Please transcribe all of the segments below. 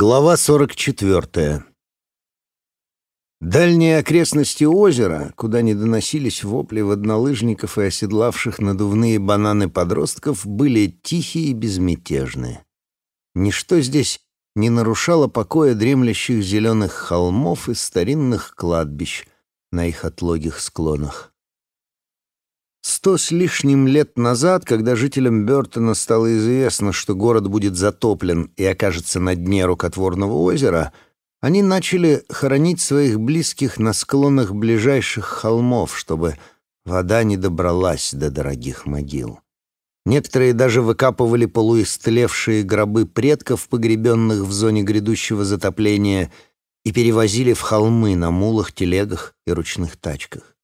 Глава 44. Дальние окрестности озера, куда не доносились вопли воднолыжников и оседлавших надувные бананы подростков, были тихие и безмятежные. Ничто здесь не нарушало покоя дремлящих зеленых холмов и старинных кладбищ на их отлогих склонах. Сто с лишним лет назад, когда жителям Бертона стало известно, что город будет затоплен и окажется на дне рукотворного озера, они начали хоронить своих близких на склонах ближайших холмов, чтобы вода не добралась до дорогих могил. Некоторые даже выкапывали полуистлевшие гробы предков, погребенных в зоне грядущего затопления, и перевозили в холмы на мулах, телегах и ручных тачках.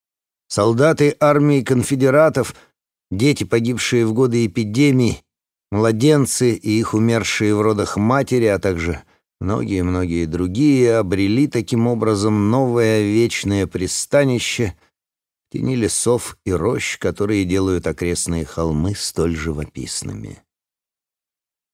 Солдаты армии конфедератов, дети, погибшие в годы эпидемий, младенцы и их умершие в родах матери, а также многие-многие другие обрели таким образом новое вечное пристанище в тени лесов и рощ, которые делают окрестные холмы столь живописными.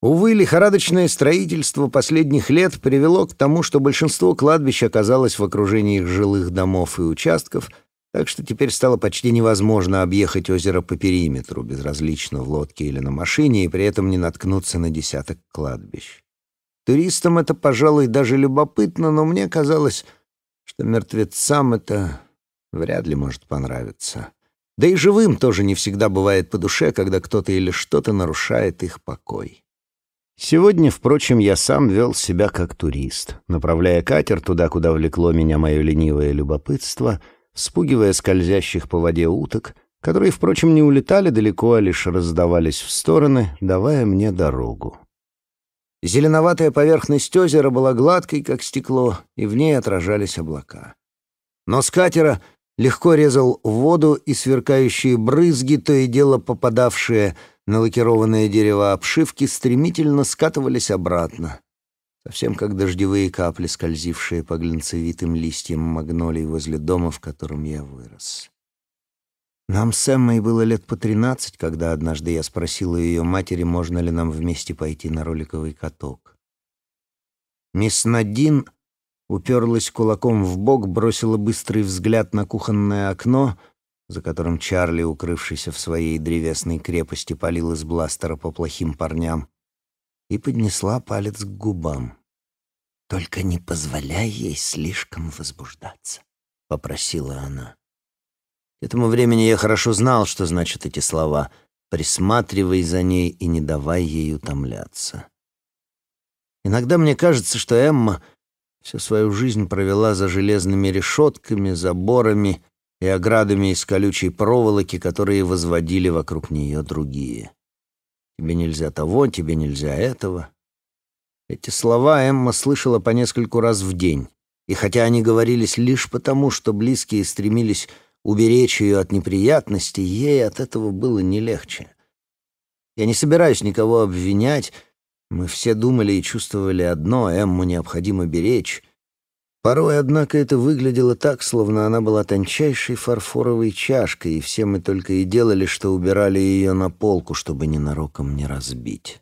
Увы, лихорадочное строительство последних лет привело к тому, что большинство кладбищ оказалось в окружении их жилых домов и участков — так что теперь стало почти невозможно объехать озеро по периметру, безразлично в лодке или на машине, и при этом не наткнуться на десяток кладбищ. Туристам это, пожалуй, даже любопытно, но мне казалось, что мертвецам это вряд ли может понравиться. Да и живым тоже не всегда бывает по душе, когда кто-то или что-то нарушает их покой. Сегодня, впрочем, я сам вел себя как турист, направляя катер туда, куда влекло меня мое ленивое любопытство — спугивая скользящих по воде уток, которые, впрочем, не улетали далеко, а лишь раздавались в стороны, давая мне дорогу. Зеленоватая поверхность озера была гладкой, как стекло, и в ней отражались облака. Но с катера легко резал воду, и сверкающие брызги, то и дело попадавшие на лакированное дерево обшивки, стремительно скатывались обратно, совсем как дождевые капли, скользившие по глинцевитым листьям магнолий возле дома, в котором я вырос. Нам с Эммой было лет по тринадцать, когда однажды я спросил у ее матери, можно ли нам вместе пойти на роликовый каток. Мисс Надин уперлась кулаком в бок, бросила быстрый взгляд на кухонное окно, за которым Чарли, укрывшийся в своей древесной крепости, палил из бластера по плохим парням, и поднесла палец к губам. «Только не позволяй ей слишком возбуждаться», — попросила она. К этому времени я хорошо знал, что значат эти слова «присматривай за ней и не давай ей утомляться». Иногда мне кажется, что Эмма всю свою жизнь провела за железными решетками, заборами и оградами из колючей проволоки, которые возводили вокруг нее другие. Тебе нельзя того, тебе нельзя этого. Эти слова Эмма слышала по нескольку раз в день, и хотя они говорились лишь потому, что близкие стремились уберечь ее от неприятностей, ей от этого было не легче. Я не собираюсь никого обвинять, мы все думали и чувствовали одно — Эмму необходимо беречь, Порой, однако, это выглядело так, словно она была тончайшей фарфоровой чашкой, и все мы только и делали, что убирали ее на полку, чтобы ненароком не разбить.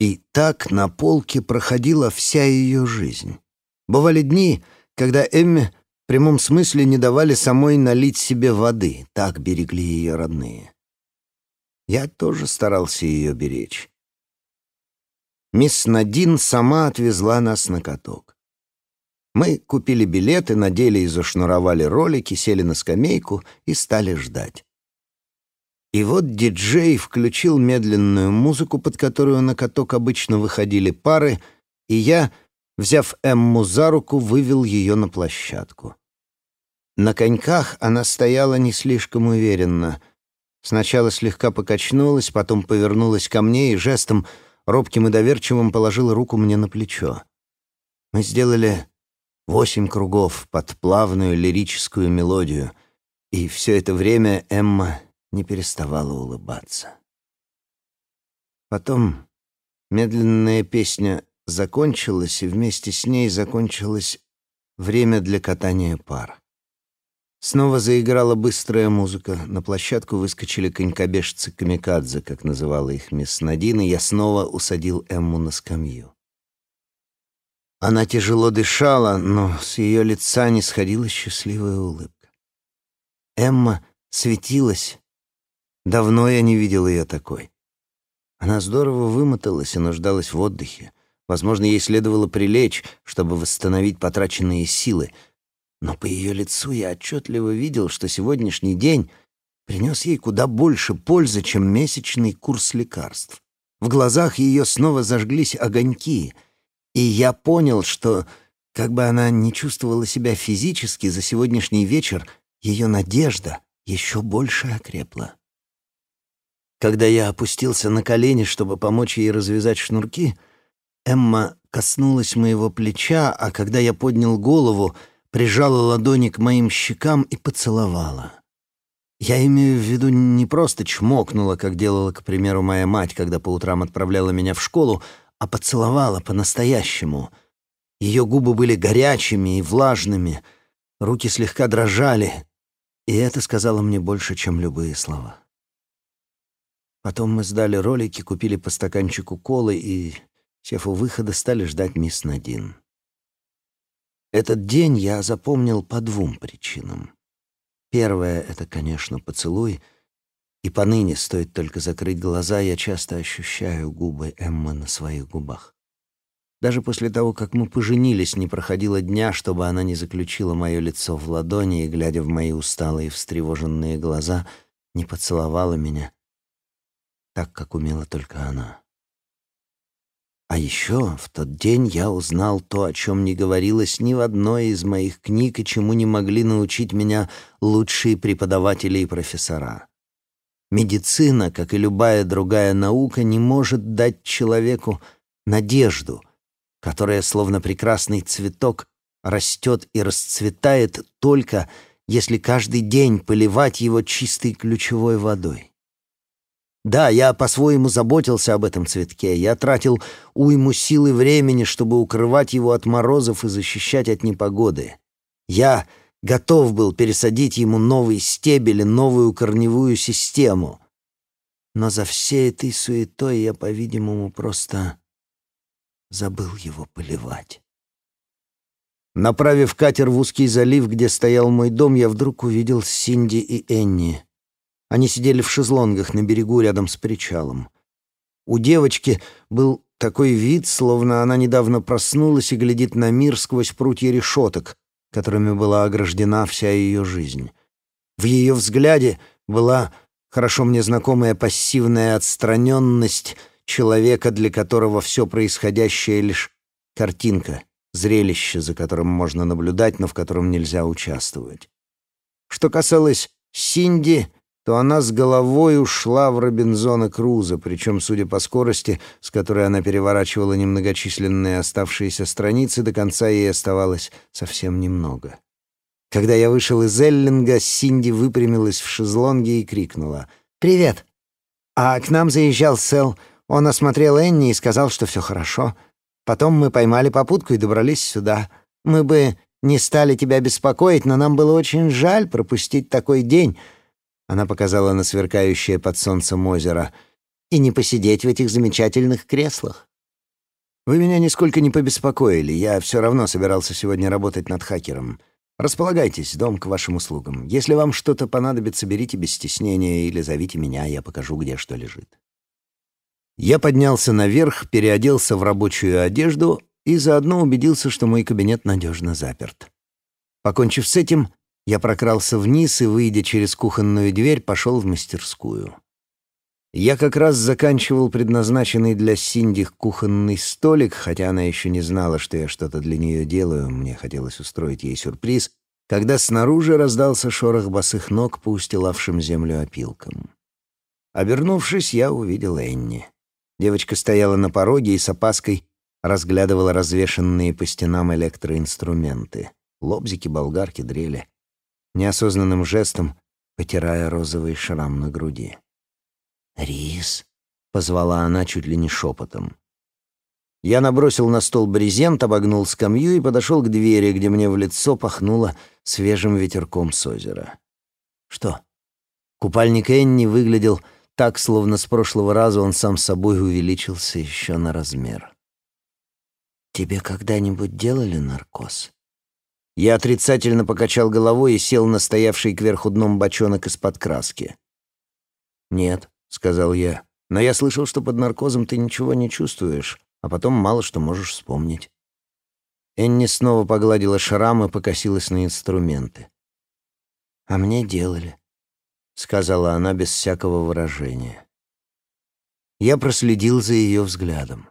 И так на полке проходила вся ее жизнь. Бывали дни, когда Эмме в прямом смысле не давали самой налить себе воды, так берегли ее родные. Я тоже старался ее беречь. Мисс Надин сама отвезла нас на каток. Мы купили билеты, надели и зашнуровали ролики, сели на скамейку и стали ждать. И вот диджей включил медленную музыку, под которую на каток обычно выходили пары, и я, взяв Эмму за руку, вывел ее на площадку. На коньках она стояла не слишком уверенно. Сначала слегка покачнулась, потом повернулась ко мне и жестом, робким и доверчивым, положила руку мне на плечо. Мы сделали Восемь кругов под плавную лирическую мелодию, и все это время Эмма не переставала улыбаться. Потом медленная песня закончилась, и вместе с ней закончилось время для катания пар. Снова заиграла быстрая музыка, на площадку выскочили конькобежцы камикадзе, как называла их мисс Надин, и я снова усадил Эмму на скамью. Она тяжело дышала, но с ее лица не сходила счастливая улыбка. Эмма светилась. Давно я не видел ее такой. Она здорово вымоталась и нуждалась в отдыхе. Возможно, ей следовало прилечь, чтобы восстановить потраченные силы. Но по ее лицу я отчетливо видел, что сегодняшний день принес ей куда больше пользы, чем месячный курс лекарств. В глазах ее снова зажглись огоньки — и я понял, что, как бы она ни чувствовала себя физически, за сегодняшний вечер ее надежда еще больше окрепла. Когда я опустился на колени, чтобы помочь ей развязать шнурки, Эмма коснулась моего плеча, а когда я поднял голову, прижала ладони к моим щекам и поцеловала. Я имею в виду не просто чмокнула, как делала, к примеру, моя мать, когда по утрам отправляла меня в школу, а поцеловала по-настоящему. Ее губы были горячими и влажными, руки слегка дрожали, и это сказала мне больше, чем любые слова. Потом мы сдали ролики, купили по стаканчику колы и, сев у выхода, стали ждать мисс Надин. Этот день я запомнил по двум причинам. Первое — это, конечно, поцелуй — и поныне, стоит только закрыть глаза, я часто ощущаю губы Эммы на своих губах. Даже после того, как мы поженились, не проходило дня, чтобы она не заключила мое лицо в ладони и, глядя в мои усталые, встревоженные глаза, не поцеловала меня так, как умела только она. А еще в тот день я узнал то, о чем не говорилось ни в одной из моих книг и чему не могли научить меня лучшие преподаватели и профессора. Медицина, как и любая другая наука, не может дать человеку надежду, которая, словно прекрасный цветок, растет и расцветает только если каждый день поливать его чистой ключевой водой. Да, я по-своему заботился об этом цветке. Я тратил уйму сил и времени, чтобы укрывать его от морозов и защищать от непогоды. Я готов был пересадить ему новый стебель и новую корневую систему. Но за всей этой суетой я, по-видимому, просто забыл его поливать. Направив катер в узкий залив, где стоял мой дом, я вдруг увидел Синди и Энни. Они сидели в шезлонгах на берегу рядом с причалом. У девочки был такой вид, словно она недавно проснулась и глядит на мир сквозь прутья решеток, которыми была ограждена вся ее жизнь. В ее взгляде была хорошо мне знакомая пассивная отстраненность человека, для которого все происходящее — лишь картинка, зрелище, за которым можно наблюдать, но в котором нельзя участвовать. Что касалось Синди, то она с головой ушла в Робинзона Круза, причем, судя по скорости, с которой она переворачивала немногочисленные оставшиеся страницы, до конца ей оставалось совсем немного. Когда я вышел из Эллинга, Синди выпрямилась в шезлонге и крикнула «Привет!». А к нам заезжал Сэл. Он осмотрел Энни и сказал, что все хорошо. Потом мы поймали попутку и добрались сюда. Мы бы не стали тебя беспокоить, но нам было очень жаль пропустить такой день — она показала на сверкающее под солнцем озеро. «И не посидеть в этих замечательных креслах». «Вы меня нисколько не побеспокоили. Я все равно собирался сегодня работать над хакером. Располагайтесь, дом к вашим услугам. Если вам что-то понадобится, берите без стеснения или зовите меня, я покажу, где что лежит». Я поднялся наверх, переоделся в рабочую одежду и заодно убедился, что мой кабинет надежно заперт. Покончив с этим, я прокрался вниз и, выйдя через кухонную дверь, пошел в мастерскую. Я как раз заканчивал предназначенный для Синди кухонный столик, хотя она еще не знала, что я что-то для нее делаю, мне хотелось устроить ей сюрприз, когда снаружи раздался шорох босых ног по устилавшим землю опилкам. Обернувшись, я увидел Энни. Девочка стояла на пороге и с опаской разглядывала развешанные по стенам электроинструменты — лобзики, болгарки, дрели неосознанным жестом потирая розовый шрам на груди. «Рис», — позвала она чуть ли не шепотом. Я набросил на стол брезент, обогнул скамью и подошел к двери, где мне в лицо пахнуло свежим ветерком с озера. Что? Купальник Энни выглядел так, словно с прошлого раза он сам собой увеличился еще на размер. «Тебе когда-нибудь делали наркоз?» Я отрицательно покачал головой и сел на стоявший кверху дном бочонок из-под краски. «Нет», — сказал я, — «но я слышал, что под наркозом ты ничего не чувствуешь, а потом мало что можешь вспомнить». Энни снова погладила шрам и покосилась на инструменты. «А мне делали», — сказала она без всякого выражения. Я проследил за ее взглядом.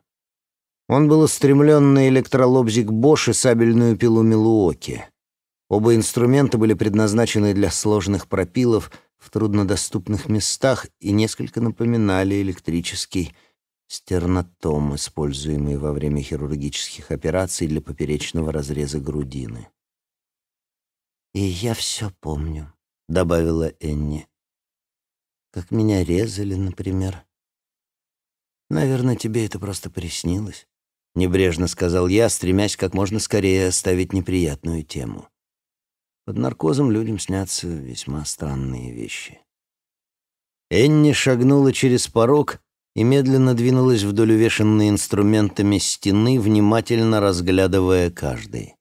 Он был устремлен на электролобзик Бош и сабельную пилу Милуоки. Оба инструмента были предназначены для сложных пропилов в труднодоступных местах и несколько напоминали электрический стернотом, используемый во время хирургических операций для поперечного разреза грудины. «И я все помню», — добавила Энни. «Как меня резали, например. Наверное, тебе это просто приснилось». Небрежно сказал я, стремясь как можно скорее оставить неприятную тему. Под наркозом людям снятся весьма странные вещи. Энни шагнула через порог и медленно двинулась вдоль увешанной инструментами стены, внимательно разглядывая каждый.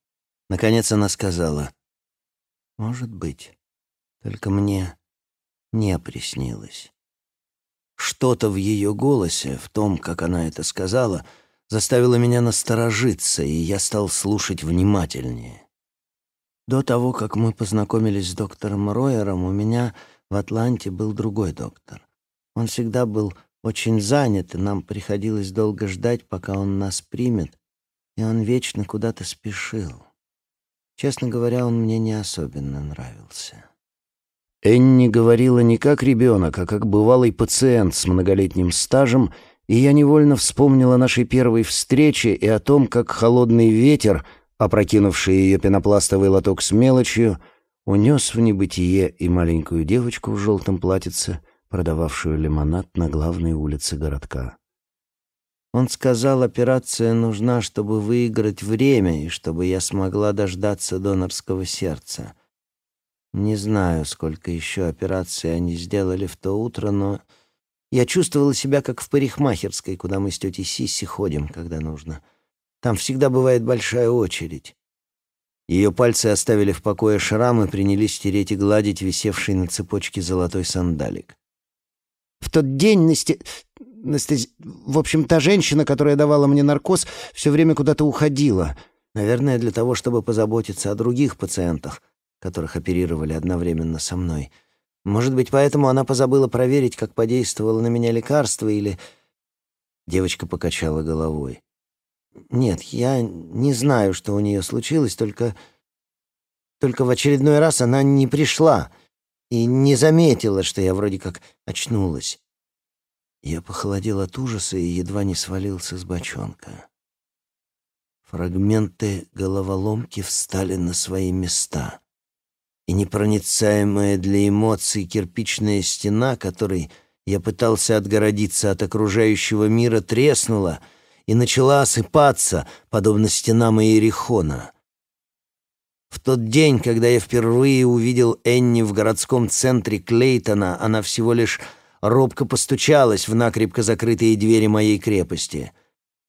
Наконец она сказала, «Может быть, только мне не приснилось». Что-то в ее голосе, в том, как она это сказала — заставило меня насторожиться, и я стал слушать внимательнее. До того, как мы познакомились с доктором Ройером, у меня в Атланте был другой доктор. Он всегда был очень занят, и нам приходилось долго ждать, пока он нас примет, и он вечно куда-то спешил. Честно говоря, он мне не особенно нравился. Энни говорила не как ребенок, а как бывалый пациент с многолетним стажем и я невольно вспомнил о нашей первой встрече и о том, как холодный ветер, опрокинувший ее пенопластовый лоток с мелочью, унес в небытие и маленькую девочку в желтом платьице, продававшую лимонад на главной улице городка. Он сказал, операция нужна, чтобы выиграть время и чтобы я смогла дождаться донорского сердца. Не знаю, сколько еще операций они сделали в то утро, но я чувствовала себя как в парикмахерской, куда мы с тетей Сисси ходим, когда нужно. Там всегда бывает большая очередь. Ее пальцы оставили в покое шрам и принялись тереть и гладить висевший на цепочке золотой сандалик. В тот день Насте... Насте... В общем, та женщина, которая давала мне наркоз, все время куда-то уходила. Наверное, для того, чтобы позаботиться о других пациентах, которых оперировали одновременно со мной — может быть, поэтому она позабыла проверить, как подействовало на меня лекарство, или... Девочка покачала головой. Нет, я не знаю, что у нее случилось, только... Только в очередной раз она не пришла и не заметила, что я вроде как очнулась. Я похолодел от ужаса и едва не свалился с бочонка. Фрагменты головоломки встали на свои места и непроницаемая для эмоций кирпичная стена, которой я пытался отгородиться от окружающего мира, треснула и начала осыпаться, подобно стенам Иерихона. В тот день, когда я впервые увидел Энни в городском центре Клейтона, она всего лишь робко постучалась в накрепко закрытые двери моей крепости.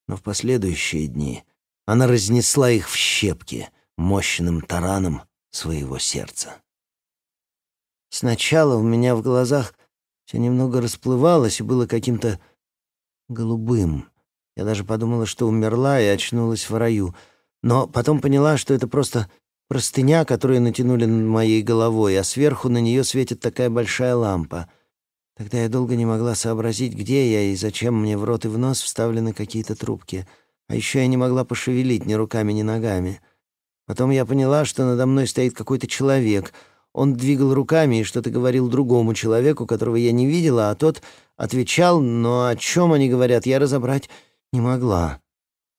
Но в последующие дни она разнесла их в щепки мощным тараном своего сердца. Сначала у меня в глазах все немного расплывалось и было каким-то голубым. Я даже подумала, что умерла и очнулась в раю. Но потом поняла, что это просто простыня, которую натянули над моей головой, а сверху на нее светит такая большая лампа. Тогда я долго не могла сообразить, где я и зачем мне в рот и в нос вставлены какие-то трубки. А еще я не могла пошевелить ни руками, ни ногами. Потом я поняла, что надо мной стоит какой-то человек. Он двигал руками и что-то говорил другому человеку, которого я не видела, а тот отвечал, но о чем они говорят, я разобрать не могла.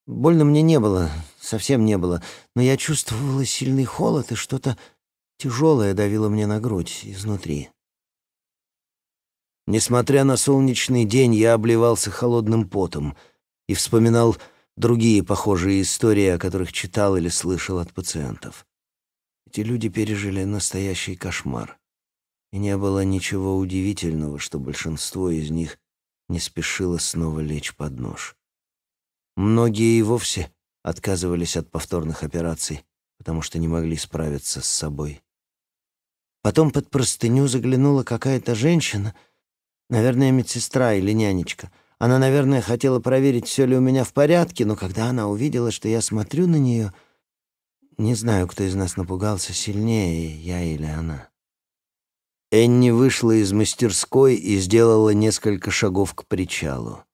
Больно мне не было, совсем не было, но я чувствовала сильный холод и что-то тяжелое давило мне на грудь изнутри. Несмотря на солнечный день, я обливался холодным потом и вспоминал другие похожие истории, о которых читал или слышал от пациентов. Эти люди пережили настоящий кошмар. И не было ничего удивительного, что большинство из них не спешило снова лечь под нож. Многие и вовсе отказывались от повторных операций, потому что не могли справиться с собой. Потом под простыню заглянула какая-то женщина, наверное, медсестра или нянечка. Она, наверное, хотела проверить, все ли у меня в порядке, но когда она увидела, что я смотрю на нее, не знаю, кто из нас напугался сильнее, я или она. Энни вышла из мастерской и сделала несколько шагов к причалу.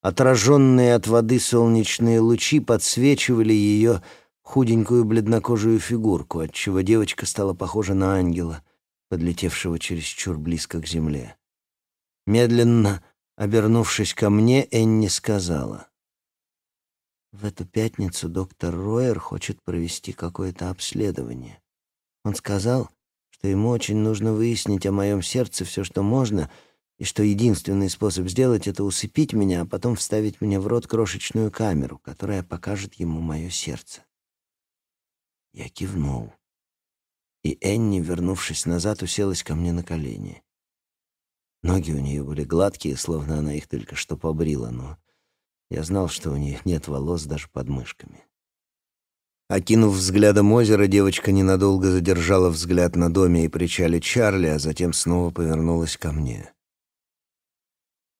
Отраженные от воды солнечные лучи подсвечивали ее худенькую бледнокожую фигурку, отчего девочка стала похожа на ангела, подлетевшего чересчур близко к земле. Медленно обернувшись ко мне, Энни сказала. «В эту пятницу доктор Ройер хочет провести какое-то обследование. Он сказал, что ему очень нужно выяснить о моем сердце все, что можно, и что единственный способ сделать — это усыпить меня, а потом вставить мне в рот крошечную камеру, которая покажет ему мое сердце. Я кивнул. И Энни, вернувшись назад, уселась ко мне на колени. Ноги у нее были гладкие, словно она их только что побрила, но я знал, что у них нет волос даже под мышками. Окинув взглядом озеро, девочка ненадолго задержала взгляд на доме и причале Чарли, а затем снова повернулась ко мне.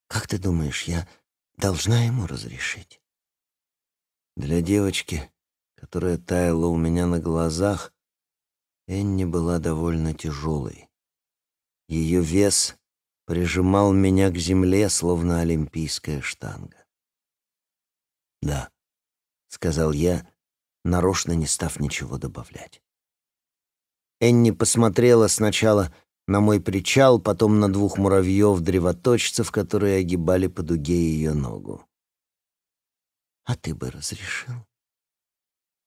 «Как ты думаешь, я должна ему разрешить?» Для девочки, которая таяла у меня на глазах, Энни была довольно тяжелой. Ее вес прижимал меня к земле, словно олимпийская штанга. «Да», — сказал я, нарочно не став ничего добавлять. Энни посмотрела сначала на мой причал, потом на двух муравьев-древоточцев, которые огибали по дуге ее ногу. «А ты бы разрешил?»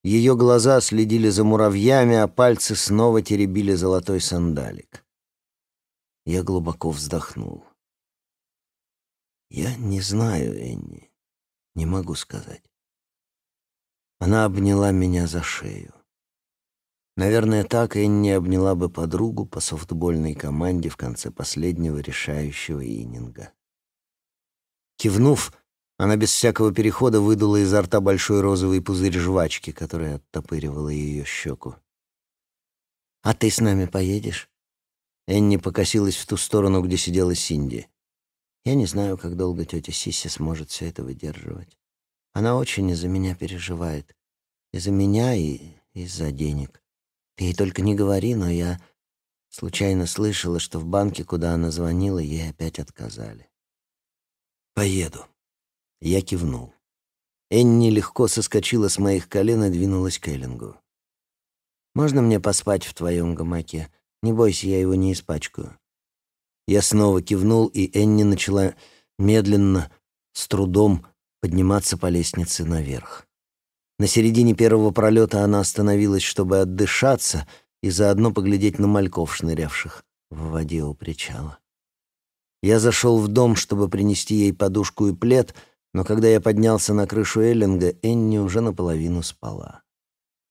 Ее глаза следили за муравьями, а пальцы снова теребили золотой сандалик. Я глубоко вздохнул. «Я не знаю, Энни, не могу сказать. Она обняла меня за шею. Наверное, так Энни обняла бы подругу по софтбольной команде в конце последнего решающего ининга. Кивнув, она без всякого перехода выдула изо рта большой розовый пузырь жвачки, которая оттопыривала ее щеку. «А ты с нами поедешь?» Энни покосилась в ту сторону, где сидела Синди. «Я не знаю, как долго тетя Сисси сможет все это выдерживать. Она очень из-за меня переживает. Из-за меня и из-за денег. Ты ей только не говори, но я случайно слышала, что в банке, куда она звонила, ей опять отказали. «Поеду». Я кивнул. Энни легко соскочила с моих колен и двинулась к Эллингу. «Можно мне поспать в твоем гамаке? Не бойся, я его не испачкаю». Я снова кивнул, и Энни начала медленно, с трудом подниматься по лестнице наверх. На середине первого пролета она остановилась, чтобы отдышаться и заодно поглядеть на мальков, шнырявших в воде у причала. Я зашел в дом, чтобы принести ей подушку и плед, но когда я поднялся на крышу Эллинга, Энни уже наполовину спала.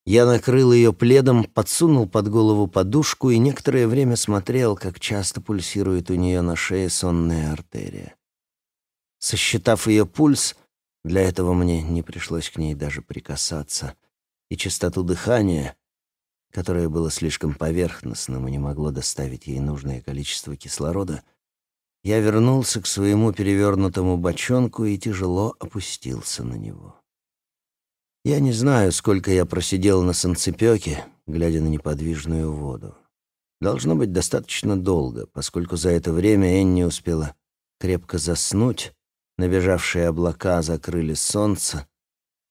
Я накрыл ее пледом, подсунул под голову подушку и некоторое время смотрел, как часто пульсирует у нее на шее сонная артерия. Сосчитав ее пульс, для этого мне не пришлось к ней даже прикасаться. И частоту дыхания, которое было слишком поверхностным и не могло доставить ей нужное количество кислорода, я вернулся к своему перевернутому бочонку и тяжело опустился на него. Я не знаю, сколько я просидел на санцепёке, глядя на неподвижную воду. Должно быть достаточно долго, поскольку за это время Энни успела крепко заснуть, Набежавшие облака закрыли солнце,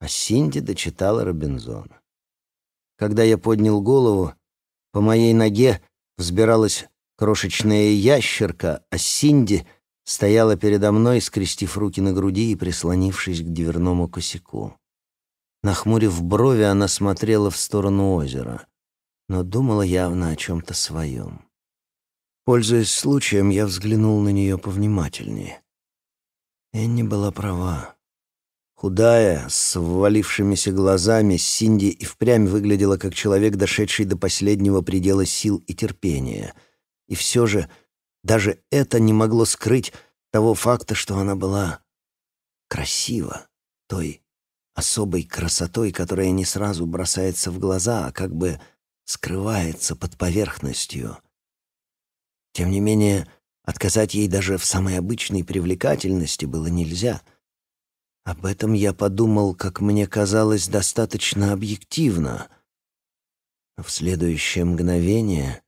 а Синди дочитала Робинзона. Когда я поднял голову, по моей ноге взбиралась крошечная ящерка, а Синди стояла передо мной, скрестив руки на груди и прислонившись к дверному косяку. Нахмурив брови, она смотрела в сторону озера, но думала явно о чем-то своем. Пользуясь случаем, я взглянул на нее повнимательнее. Энни была права. Худая, с ввалившимися глазами, Синди и впрямь выглядела как человек, дошедший до последнего предела сил и терпения. И все же даже это не могло скрыть того факта, что она была красива той особой красотой, которая не сразу бросается в глаза, а как бы скрывается под поверхностью. Тем не менее, отказать ей даже в самой обычной привлекательности было нельзя. Об этом я подумал, как мне казалось, достаточно объективно. Но в следующее мгновение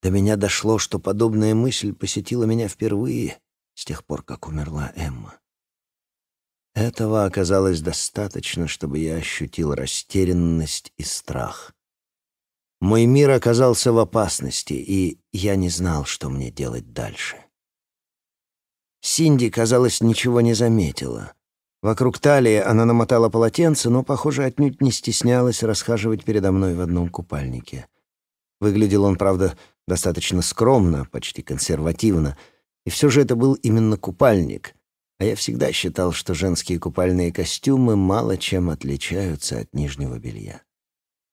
до меня дошло, что подобная мысль посетила меня впервые с тех пор, как умерла Эмма. Этого оказалось достаточно, чтобы я ощутил растерянность и страх. Мой мир оказался в опасности, и я не знал, что мне делать дальше. Синди, казалось, ничего не заметила. Вокруг талии она намотала полотенце, но, похоже, отнюдь не стеснялась расхаживать передо мной в одном купальнике. Выглядел он, правда, достаточно скромно, почти консервативно, и все же это был именно купальник, а я всегда считал, что женские купальные костюмы мало чем отличаются от нижнего белья.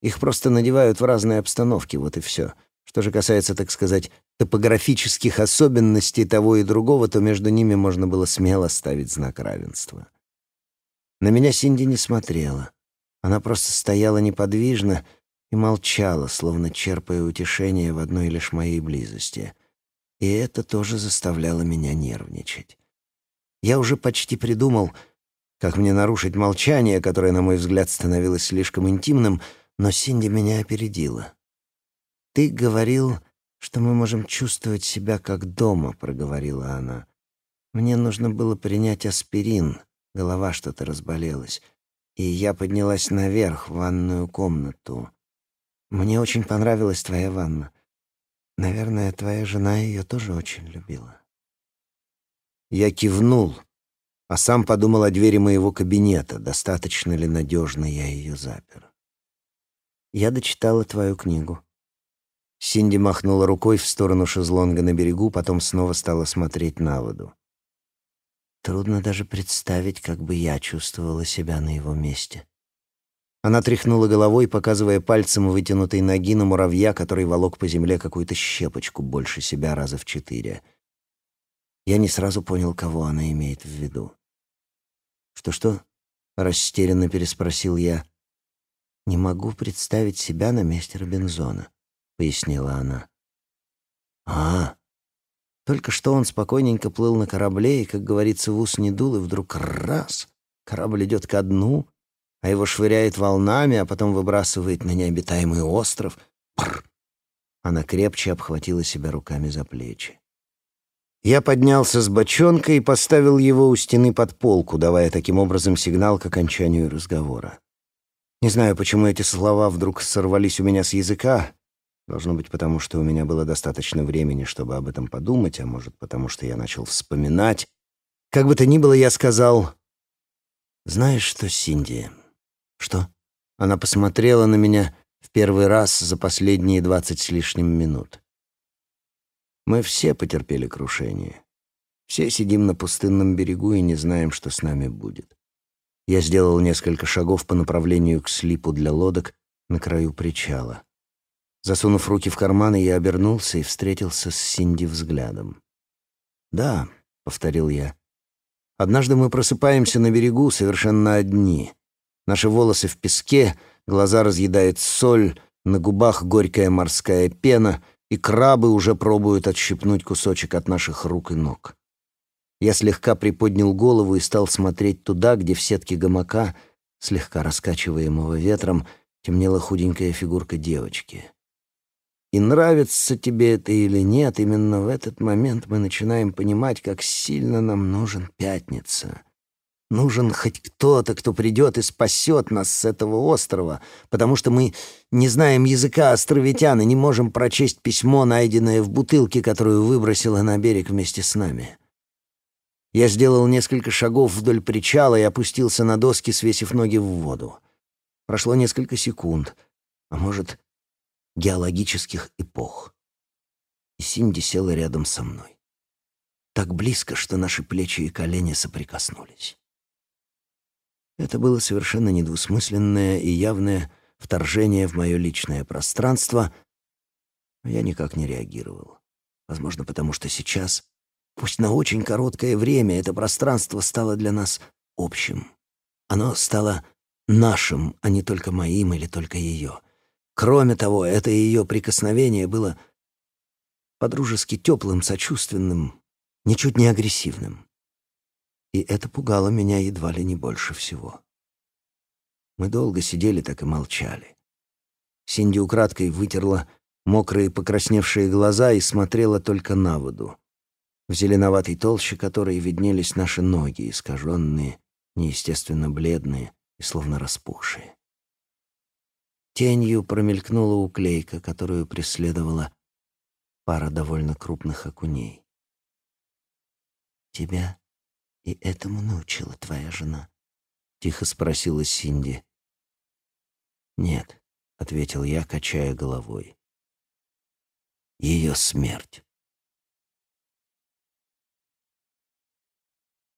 Их просто надевают в разные обстановки, вот и все. Что же касается, так сказать, топографических особенностей того и другого, то между ними можно было смело ставить знак равенства. На меня Синди не смотрела. Она просто стояла неподвижно и молчала, словно черпая утешение в одной лишь моей близости. И это тоже заставляло меня нервничать. Я уже почти придумал, как мне нарушить молчание, которое, на мой взгляд, становилось слишком интимным, но Синди меня опередила. «Ты говорил, что мы можем чувствовать себя как дома», — проговорила она. «Мне нужно было принять аспирин, голова что-то разболелась, и я поднялась наверх, в ванную комнату. Мне очень понравилась твоя ванна. Наверное, твоя жена ее тоже очень любила». Я кивнул, а сам подумал о двери моего кабинета, достаточно ли надежно я ее запер. Я дочитала твою книгу. Синди махнула рукой в сторону шезлонга на берегу, потом снова стала смотреть на воду. Трудно даже представить, как бы я чувствовала себя на его месте. Она тряхнула головой, показывая пальцем вытянутой ноги на муравья, который волок по земле какую-то щепочку больше себя раза в четыре — я не сразу понял, кого она имеет в виду. «Что-что?» — растерянно переспросил я. «Не могу представить себя на месте Робинзона», — пояснила она. «А, только что он спокойненько плыл на корабле, и, как говорится, в ус не дул, и вдруг раз — корабль идет ко дну, а его швыряет волнами, а потом выбрасывает на необитаемый остров. Прр! Она крепче обхватила себя руками за плечи. Я поднялся с бочонка и поставил его у стены под полку, давая таким образом сигнал к окончанию разговора. Не знаю, почему эти слова вдруг сорвались у меня с языка. Должно быть, потому что у меня было достаточно времени, чтобы об этом подумать, а может, потому что я начал вспоминать. Как бы то ни было, я сказал... «Знаешь что, Синди?» «Что?» Она посмотрела на меня в первый раз за последние двадцать с лишним минут. Мы все потерпели крушение. Все сидим на пустынном берегу и не знаем, что с нами будет. Я сделал несколько шагов по направлению к слипу для лодок на краю причала. Засунув руки в карманы, я обернулся и встретился с Синди взглядом. «Да», — повторил я, — «однажды мы просыпаемся на берегу совершенно одни. Наши волосы в песке, глаза разъедает соль, на губах горькая морская пена — и крабы уже пробуют отщипнуть кусочек от наших рук и ног. Я слегка приподнял голову и стал смотреть туда, где в сетке гамака, слегка раскачиваемого ветром, темнела худенькая фигурка девочки. И нравится тебе это или нет, именно в этот момент мы начинаем понимать, как сильно нам нужен пятница — Нужен хоть кто-то, кто придет и спасет нас с этого острова, потому что мы не знаем языка островитян и не можем прочесть письмо, найденное в бутылке, которую выбросила на берег вместе с нами. Я сделал несколько шагов вдоль причала и опустился на доски, свесив ноги в воду. Прошло несколько секунд, а может, геологических эпох. И Синди села рядом со мной. Так близко, что наши плечи и колени соприкоснулись. Это было совершенно недвусмысленное и явное вторжение в мое личное пространство, но я никак не реагировал. Возможно, потому что сейчас, пусть на очень короткое время, это пространство стало для нас общим. Оно стало нашим, а не только моим или только ее. Кроме того, это ее прикосновение было подружески теплым, сочувственным, ничуть не агрессивным. И это пугало меня едва ли не больше всего. Мы долго сидели так и молчали. Синди украдкой вытерла мокрые покрасневшие глаза и смотрела только на воду, в зеленоватой толще которой виднелись наши ноги, искаженные, неестественно бледные и словно распухшие. Тенью промелькнула уклейка, которую преследовала пара довольно крупных окуней. «Тебя и этому научила твоя жена?» — тихо спросила Синди. «Нет», — ответил я, качая головой. «Ее смерть».